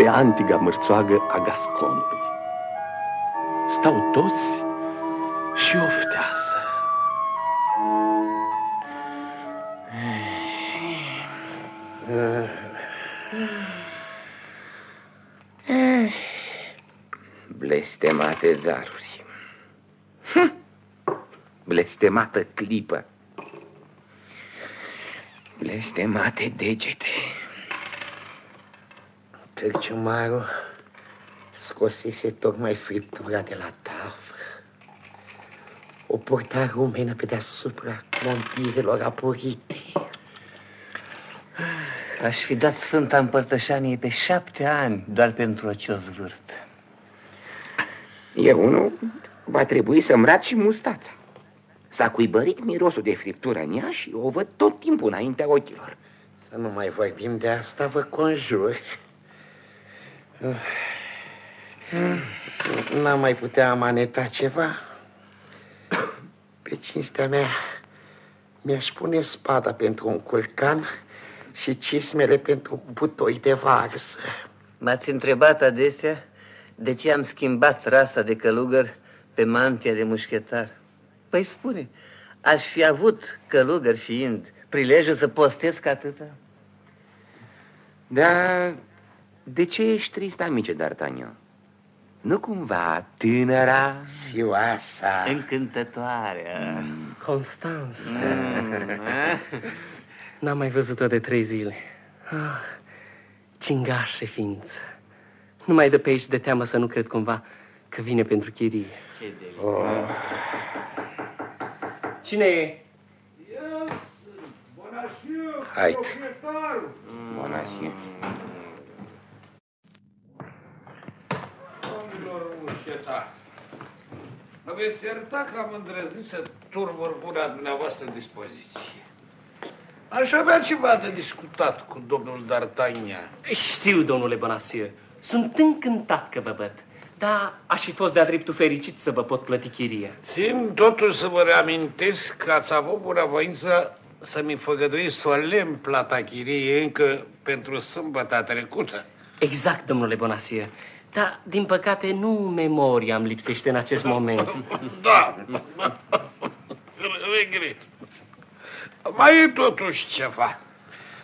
pe antiga mărțoagă a Gasconului. Stau toți și oftează. Blestemate zaruri. Hm. Blestemată clipă. Blestemate degete. Cărciumarul scosese tocmai friptura de la tavă. O porta rumenă pe deasupra clompirelor aporite. Aș fi dat Sfânta Împărtășanie pe șapte ani doar pentru acel zvârt. Eu unul va trebui să îmbrac și mustața. S-a cuibărit mirosul de friptură în ea și o văd tot timpul înaintea ochilor. Să nu mai vorbim de asta, vă conjur. N-am mai putea amaneta ceva? Pe cinstea mea, mi-aș pune spada pentru un culcan și cismele pentru butoi de varză. M-ați întrebat adesea de ce am schimbat rasa de călugăr pe mantia de mușchetar. Păi spune, aș fi avut călugăr fiind prilejul să postesc atâta? Dar de ce ești trist, amice D'Artagnan? Nu cumva tânăra... Sioasa. Încântătoarea. Mm. Constans. Mm. N-am mai văzut-o de trei zile. Ah, cingașe ființă. Nu mai dă pe aici de teamă să nu cred cumva că vine pentru chirie. Ce de oh. Cine e? Eu Bonaciu, Hai. Bonaciu. Domnilor mușchetar, mă veți ierta că am îndrăznit să turmur buna dumneavoastră dispoziție. Aș avea ceva de discutat cu domnul D'Artagnan. Știu, domnule Bonacieux. Sunt încântat că vă văd. Dar aș fi fost de-a dreptul fericit să vă pot plăti chiria. Țin totuși să vă reamintesc că ați avut bunăvoință să-mi făgădui solemn plata chiriei încă pentru sâmbăta trecută. Exact, domnule Bonacieux. Dar, din păcate, nu memoria îmi lipsește în acest moment. Da, regret. Mai e totuși ceva.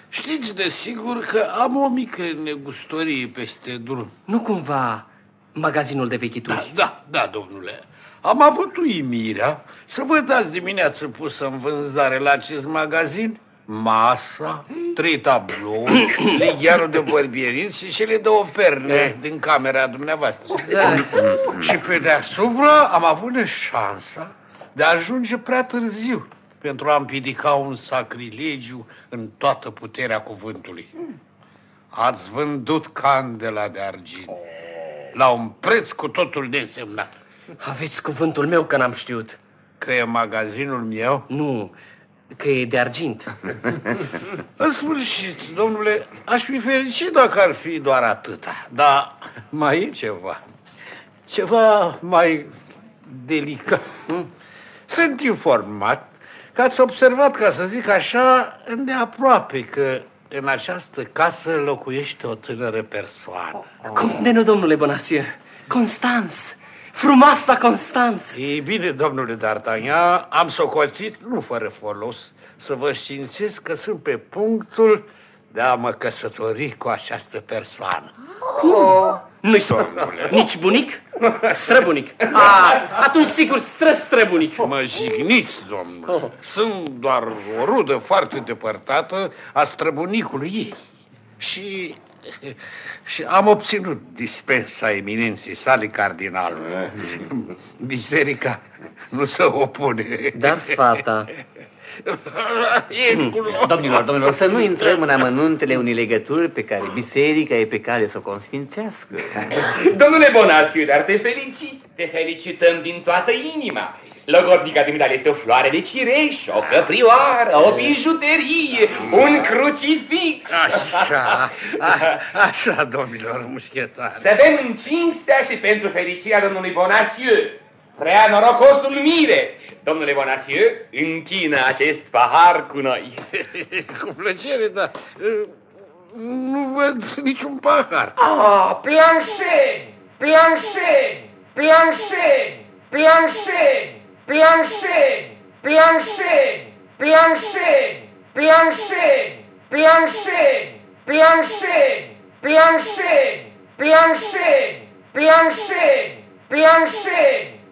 Știți de sigur că am o mică negustorie peste drum. Nu cumva magazinul de vechituri? Da, da, da, domnule. Am avut uimirea să vă dați dimineață pusă în vânzare la acest magazin masa, trei tablouri, lighearul de vorbierit și cele două perne din camera dumneavoastră. Da. Și pe deasupra am avut șansa de a ajunge prea târziu pentru a împiedica un sacrilegiu în toată puterea cuvântului. Ați vândut candela de argint la un preț cu totul nesemnat. Aveți cuvântul meu că n-am știut. Că e magazinul meu? Nu, că e de argint. În sfârșit, domnule, aș fi fericit dacă ar fi doar atâta. Dar mai e ceva. Ceva mai delicat. Sunt informat că ați observat, ca să zic așa, îndeaproape că în această casă locuiește o tânără persoană. Cum de nu, domnule Bonacieux? Constans! Frumoasa Constans! Ei bine, domnule D'Artagnan, am socotit, nu fără folos, să vă științez că sunt pe punctul de a mă căsători cu această persoană. Cum? Nu-i nici bunic? Străbunic. A, atunci sigur stră străbunic. Mă jigniți, domnule. Sunt doar o rudă foarte depărtată a străbunicului ei. Și, și am obținut dispensa eminenței sale cardinal. Biserica nu se opune. Dar fata... Domnilor, domnilor, să nu intrăm în amănuntele unei legături pe care biserica e pe care să o consfințească. Domnule Bonaciu, dar te felicit, te felicităm din toată inima. Logodnica dumitale este o floare de cireș, o căprioară, o bijuterie, un crucifix. Așa, a, așa, domnilor mușchetari. Să bem în cinstea și pentru fericirea domnului Bonaciu. Prea norocosul mire! Domnule Bonaciu, închină acest pahar cu noi. cu plăcere, dar nu văd niciun pahar. Ah, planșeni, planșeni, planșeni, planșeni, planșeni, planșeni, planșeni, planșeni, planșeni, planșeni, planșeni, planșeni, planșeni, planșeni,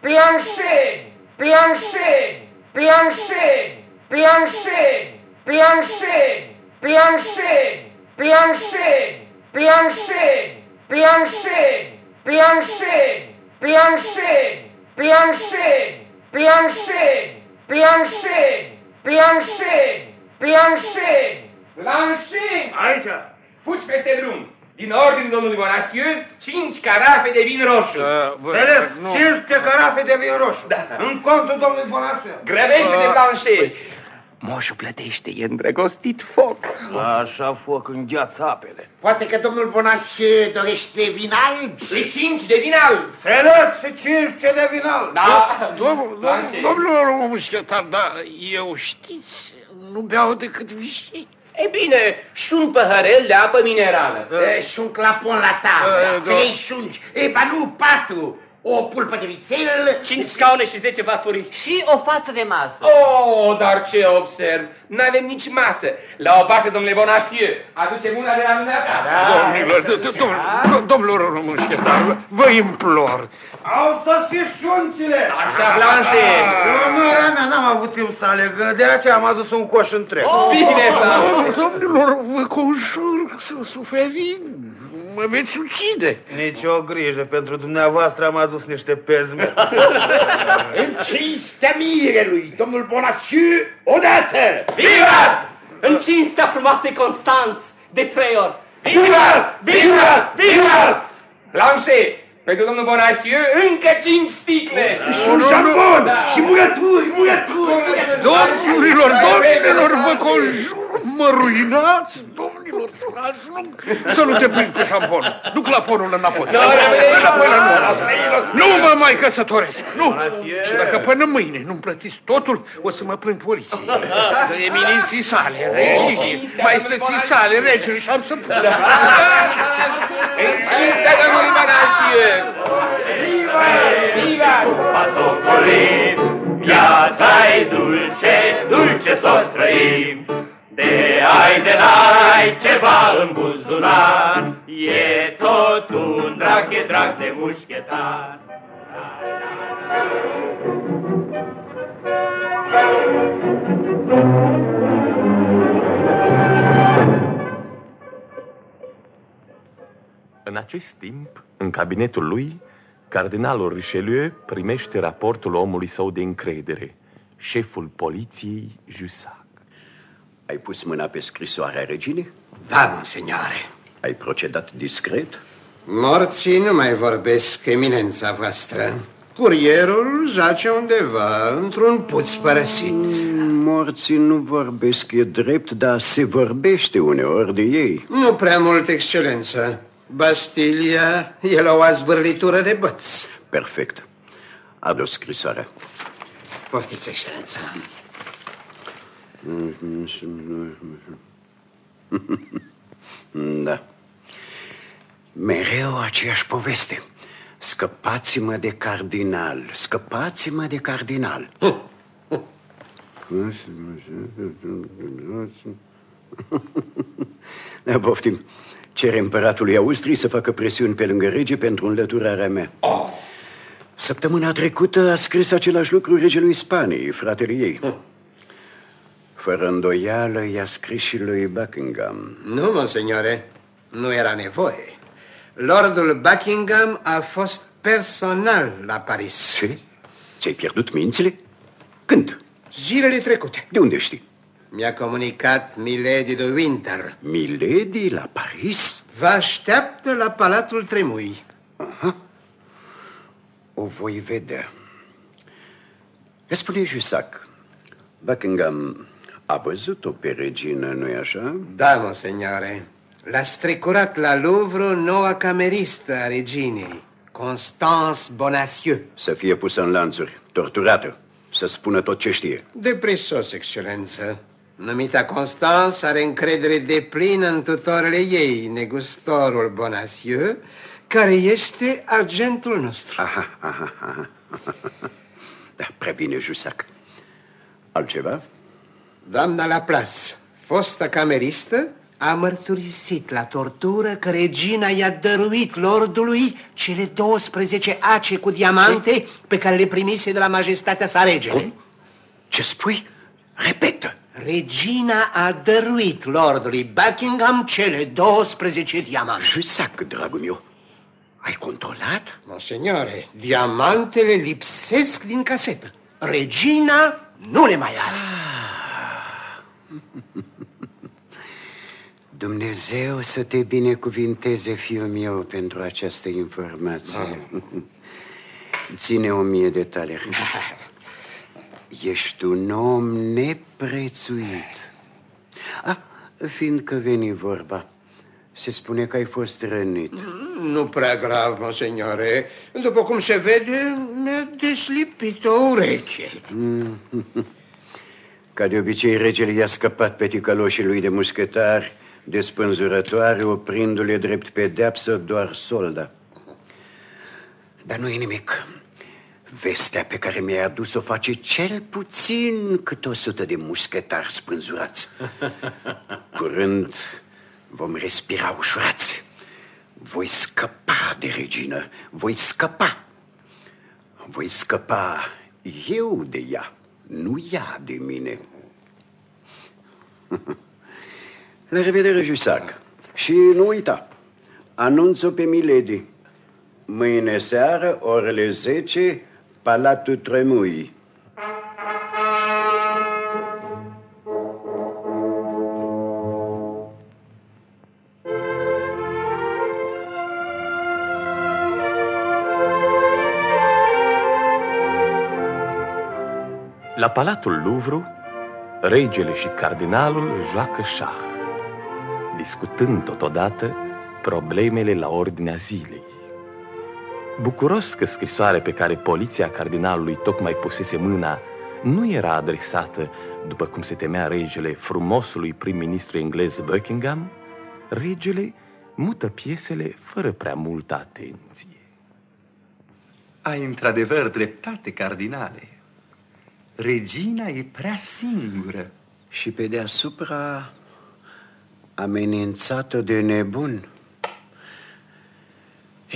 planșeni, planșeni, planșeni, planșeni, planșeni, planșeni, planșeni, planșeni, planșeni, planșeni, planșeni, planșeni, planșeni, planșeni, planșeni, planșeni, planșeni. Aici. Fugi peste drum. Din ordin domnului Bonasiu, cinci carafe de vin roșu. Da, vă- Înțeles? nu. 15 carafe de vin roșu. Da. În contul domnului Bonasiu. Grăbește de Uh, planșe. Moșul plătește, e îndrăgostit foc. Așa foc îngheață apele. Poate că domnul Bonasiu dorește vin alb? Și cinci de vin alb. Înțeles? Și 15 de vin alb. Da. Domnul, Planșe. domnul mușchetar, dar eu știți, nu beau decât vișii. E bine, și un păhărel de apă minerală. E, Și un clapon la tablă, E, da. trei șunci, e, ba nu, patru, o pulpă de vițel, Cinci scaune și zece farfurii. Și o față de masă. Oh, dar ce observ, n-avem nici masă. La o parte, domnule Bonafieu, aducem una de la dumneata. Domnilor, d- d- domn- domnilor mușchetar, vă implor, Au sosit șuncile. Așa, Blanche. Onoarea mea n-am avut timp să aleg, de aceea am adus un coș întreg. Bine, Blanche. domnilor, vă conjur să suferim, mă veți ucide. Nici o grijă, pentru dumneavoastră am adus niște pezme. în cinstea mirelui, domnul Bonasiu, odată! Viva! În cinstea frumoasei Constans, de trei ori. Viva! Viva! Viva! Blanche, pentru domnul Bonacieux, încă cinci sticle. Și un șampon, și murături, murături! Domnilor, domnilor, vă conjur, mă ruinați, domnilor, dragi, nu, să nu te prind cu șampon. Duc laponul înapoi. Înapoi la nu. Nu mă mai căsătoresc, nu. Și dacă până mâine nu-mi plătiți totul, o să mă plâng poliției. Eminenții sale, regii, maestății sale, regele și am să plâng. În cinstea domnului Bonacieux. Viva! Pasocolit, viața-i dulce, dulce s-o trăim. De ai de n-ai ceva în buzunar, e tot un drag, e drag de mușchetar. În acest timp, în cabinetul lui, cardinalul Richelieu primește raportul omului său de încredere, șeful poliției Jussac. Ai pus mâna pe scrisoarea reginei? Da, monseñoare. Ai procedat discret? Morții nu mai vorbesc, eminența voastră. Curierul zace undeva, într-un puț părăsit. Morții nu vorbesc, e drept, dar se vorbește uneori de ei. Nu prea mult, excelență. Bastilia e la o azbârlitură de băți. Perfect. Adu scrisoarea. Poftiți, excelență. Da. Mereu aceeași poveste. Scăpați-mă de cardinal, scăpați-mă de cardinal. Da, poftim. Cer împăratului Austriei să facă presiuni pe lângă rege pentru înlăturarea mea. Oh. Săptămâna trecută a scris același lucru regelui Spaniei, fratele ei. Hm. Fără îndoială i-a scris și lui Buckingham. Nu, monseignore, nu era nevoie. Lordul Buckingham a fost personal la Paris. Ce? Ți-ai pierdut mințile? Când? Zilele trecute. De unde știi? Mi-a comunicat Milady de Winter. Milady la Paris? Vă așteaptă la Palatul Tremui. Aha. O voi vedea. Spune Jusac, Buckingham a văzut-o pe regină, nu-i așa? Da, monseignore. L-a strecurat la Louvre noua cameristă a reginei, Constance Bonacieux. Să fie pusă în lanțuri, torturată, să spună tot ce știe. De prisos, excelență. Numita Constance are încredere de plină în tutorele ei, negustorul Bonacieux, care este agentul nostru. Aha, aha, aha. Da, prea bine, Jusac. Altceva? Doamna Laplace, fosta cameristă, a mărturisit la tortură că regina i-a dăruit lordului cele 12 ace cu diamante pe care le primise de la majestatea sa regele. Cum? Ce spui? Repetă. Regina a dăruit lordului Buckingham cele 12 diamante. Jusac, dragul meu, ai controlat? Monseignore, diamantele lipsesc din casetă. Regina nu le mai are. Dumnezeu să te binecuvinteze, fiul meu, pentru această informație. Ține o mie de taleri. Ești un om neprețuit. Ah, fiindcă veni vorba, se spune că ai fost rănit. Nu prea grav, monseignore. După cum se vede, mi-a deslipit o ureche. Ca de obicei, regele i-a scăpat pe ticăloșii lui de muschetari de spânzurătoare, oprindu-le drept pedeapsă doar solda. Dar nu e nimic. Vestea pe care mi-ai adus-o face cel puțin cât o sută de muschetari spânzurați. Curând vom respira ușurați. Voi scăpa de regină, voi scăpa. Voi scăpa eu de ea, nu ea de mine. La revedere, Jusac. Și nu uita, anunță pe Milady. Mâine seară, orele 10, Palatul Tremui. La Palatul Louvre, regele și cardinalul joacă șah, discutând totodată problemele la ordinea zilei. Bucuros că scrisoarea pe care poliția cardinalului tocmai pusese mâna nu era adresată, după cum se temea regele, frumosului prim-ministru englez Buckingham, regele mută piesele fără prea multă atenție. Ai într-adevăr dreptate, cardinale. Regina e prea singură. Și pe deasupra amenințată de nebun.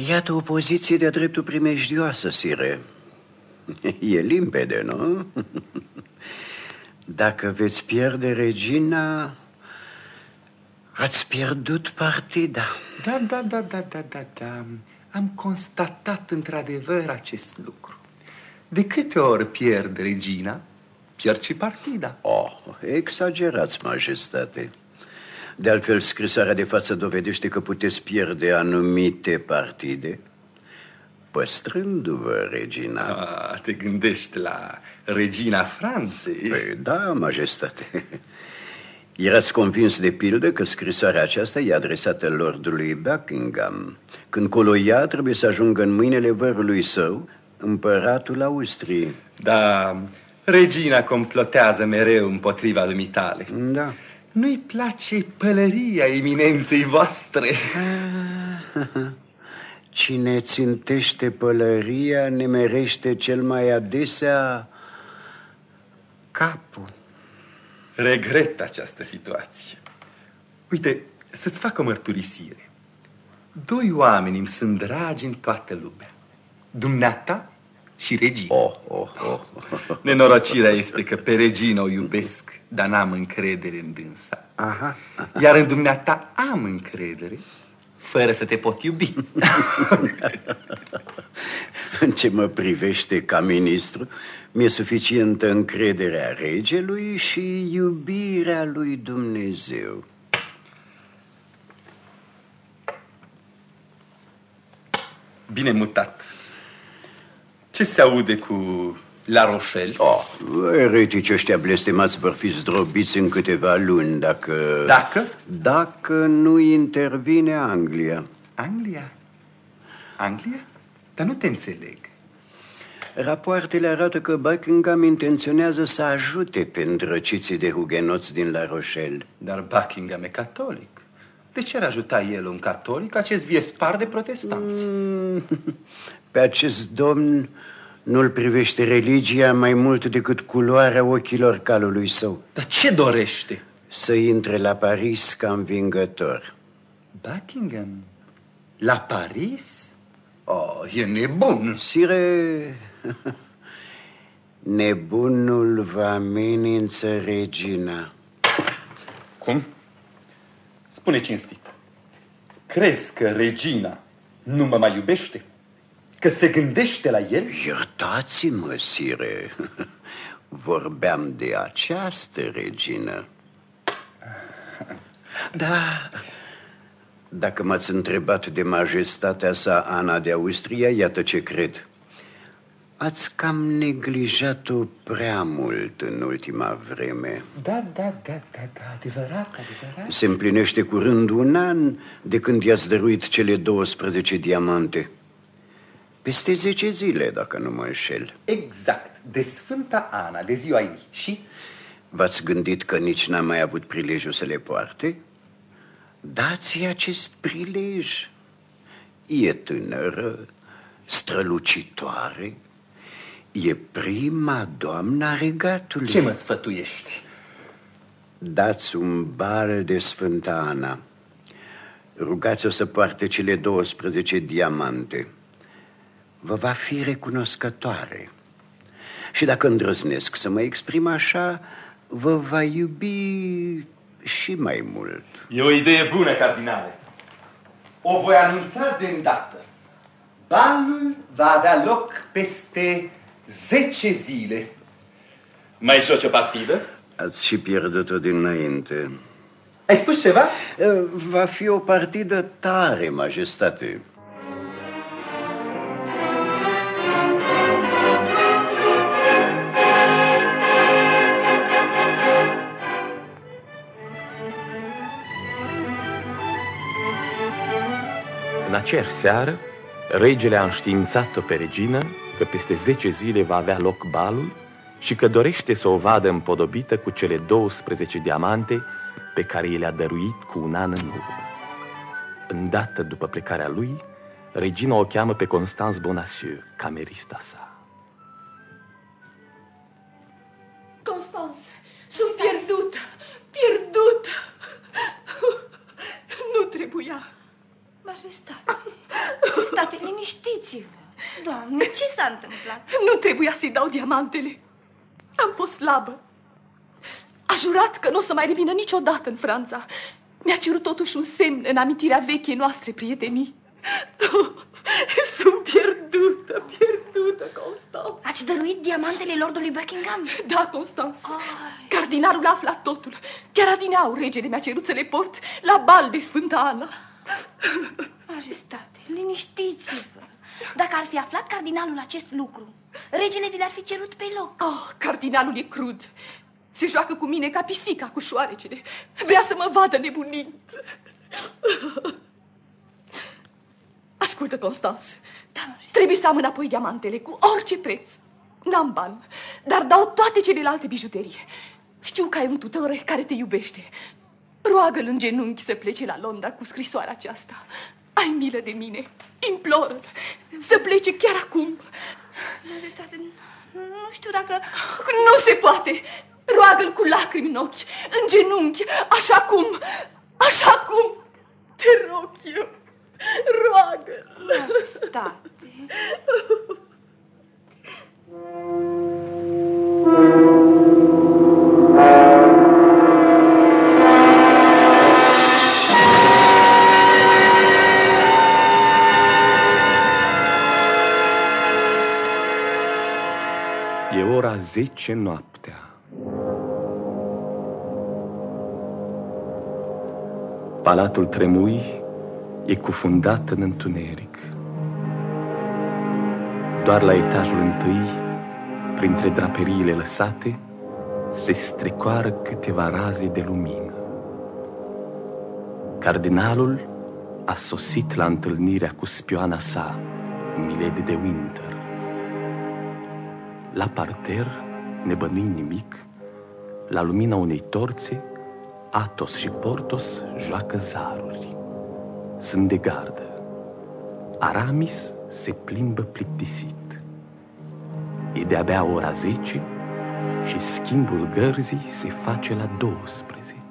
Iată o poziție de-a dreptul primejdioasă, sire. E limpede, nu? Dacă veți pierde regina, ați pierdut partida. Da, da, da, da, da, da, da. Am constatat într-adevăr acest lucru. De câte ori pierd regina, pierd și partida. Oh, exagerați, majestate. De altfel, scrisoarea de față dovedește că puteți pierde anumite partide păstrându-vă regina. Ah, te gândești la regina Franței? Păi, da, majestate. Erați convins de pildă că scrisoarea aceasta e adresată lordului Buckingham, când coloia trebuie să ajungă în mâinile vărului său, împăratul Austriei. Da, regina complotează mereu împotriva dumitale. Da. Nu-i place pălăria eminenței voastre. Cine țintește pălăria nemerește cel mai adesea capul. Regret această situație. Uite, să-ți fac o mărturisire. Doi oameni îmi sunt dragi în toată lumea. Dumneata și regina. Oh, oh, oh. Nenorocirea este că pe regina o iubesc, dar n-am încredere în dânsa. Aha. Iar în dumneata am încredere, fără să te pot iubi. În ce mă privește ca ministru, mi-e suficientă încrederea regelui și iubirea lui Dumnezeu. Bine mutat. Ce se aude cu La Rochelle? Oh, eretici ăștia blestemați vor fi zdrobiți în câteva luni dacă... Dacă? Dacă nu intervine Anglia. Anglia? Anglia? Dar nu te înțeleg. Rapoartele arată că Buckingham intenționează să ajute pe îndrăciții de hugenoți din La Rochelle. Dar Buckingham e catolic. De ce ar ajuta el un catolic, acest viespar de protestanți? Mm, pe acest domn nu-l privește religia mai mult decât culoarea ochilor calului său. Dar ce dorește? Să intre la Paris ca învingător. Buckingham? La Paris? Oh, e nebun. Sire, nebunul va amenință regina. Cum? Spune cinstit. Crezi că regina nu mă mai iubește? Că se gândește la el? Iertați-mă, sire. Vorbeam de această regină. Da, dacă m-ați întrebat de majestatea sa Ana de Austria, iată ce cred. Ați cam neglijat-o prea mult în ultima vreme. Da, da, da, da, da, adevărat, adevărat. Se împlinește curând un an de când i-ați dăruit cele 12 diamante. Peste 10 zile, dacă nu mă înșel. Exact, de Sfânta Ana, de ziua ei. Și? V-ați gândit că nici n-am mai avut prilejul să le poarte? Dați-i acest prilej. E tânără, strălucitoare, e prima doamna regatului. Ce mă sfătuiești? Dați un bal de Sfânta Ana. Rugați-o să poarte cele 12 diamante. Vă va fi recunoscătoare. Și dacă îndrăznesc să mă exprim așa, vă va iubi și mai mult. E o idee bună, cardinale. O voi anunța de îndată. Balul va avea loc peste 10 zile. Mai joci o partidă? Ați și pierdut-o dinainte. Ai spus ceva? Va fi o partidă tare, majestate. În aceeași seară, regele a înștiințat-o pe regină că peste 10 zile va avea loc balul și că dorește să o vadă împodobită cu cele 12 diamante pe care i le-a dăruit cu un an în urmă. Îndată după plecarea lui, regina o cheamă pe Constance Bonacieux, camerista sa. Constance, sunt pierdută, pierdută. Nu trebuia. Majestate, majestate, liniștiți-vă. Doamne, ce s-a întâmplat? Nu trebuia să-i dau diamantele. Am fost slabă. A jurat că nu o să mai revină niciodată în Franța. Mi-a cerut totuși un semn în amintirea vechii noastre prietenii. Sunt pierdută, pierdută, Constance. Ați dăruit diamantele lordului Buckingham? Da, Constance. Cardinalul a aflat totul. Chiar adineau regele mi-a cerut să le port la bal de Sfânta Ana. Majestate, liniștiți-vă. Dacă ar fi aflat cardinalul acest lucru, regele vi l-ar fi cerut pe loc. Oh, cardinalul e crud. Se joacă cu mine ca pisica cu șoarecele. Vrea să mă vadă nebunind. Ascultă, Constans. Da, Trebuie să am înapoi diamantele cu orice preț. N-am bani, dar dau toate celelalte bijuterii. Știu că ai un tutor care te iubește. Roagă-l în genunchi să plece la Londra cu scrisoarea aceasta. Ai milă de mine. Imploră să plece chiar acum. Majestate, nu știu dacă... Nu se poate! Roagă-l cu lacrimi în ochi, în genunchi, așa cum... Așa cum te rog eu. Roagă. Majestate. E ora 10 noaptea. Palatul Tremui e cufundat în întuneric. Doar la etajul întâi, printre draperiile lăsate, se strecoară câteva raze de lumină. Cardinalul a sosit la întâlnirea cu spioana sa, Milady de Winter. La parter, nebănind nimic, la lumina unei torțe, Atos și Portos joacă zaruri. Sunt de gardă. Aramis se plimbă plictisit. E de-abia ora 10 și schimbul gărzii se face la 12.